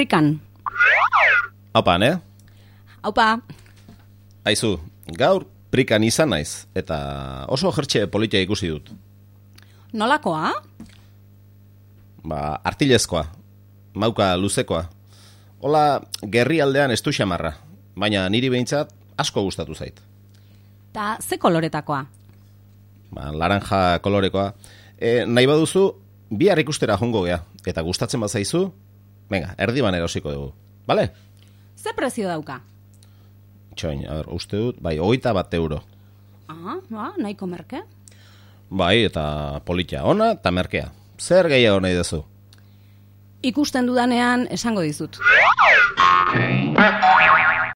prikan. Haupa, ne? Haupa, Aizu, gaur prikan izan naiz, eta oso jertxe politia ikusi dut. nolakoa? Ba, artilezkoa, mauka luzekoa. Hola, gerri aldean estu xamarra, baina niri behintzat asko gustatu zait. Ta ze koloretakoa? Ba, laranja kolorekoa. E, nahi baduzu, bihar ikustera jongo gea, eta gustatzen bazaizu, venga, erdi ban erosiko dugu, bale? Ze prezio dauka? Txoin, a ber, uste dut, bai, hogeita bat euro. Ah, ba, nahiko merke. Bai, eta politia ona eta merkea. Zer gehiago nahi duzu? Ikusten dudanean esango dizut.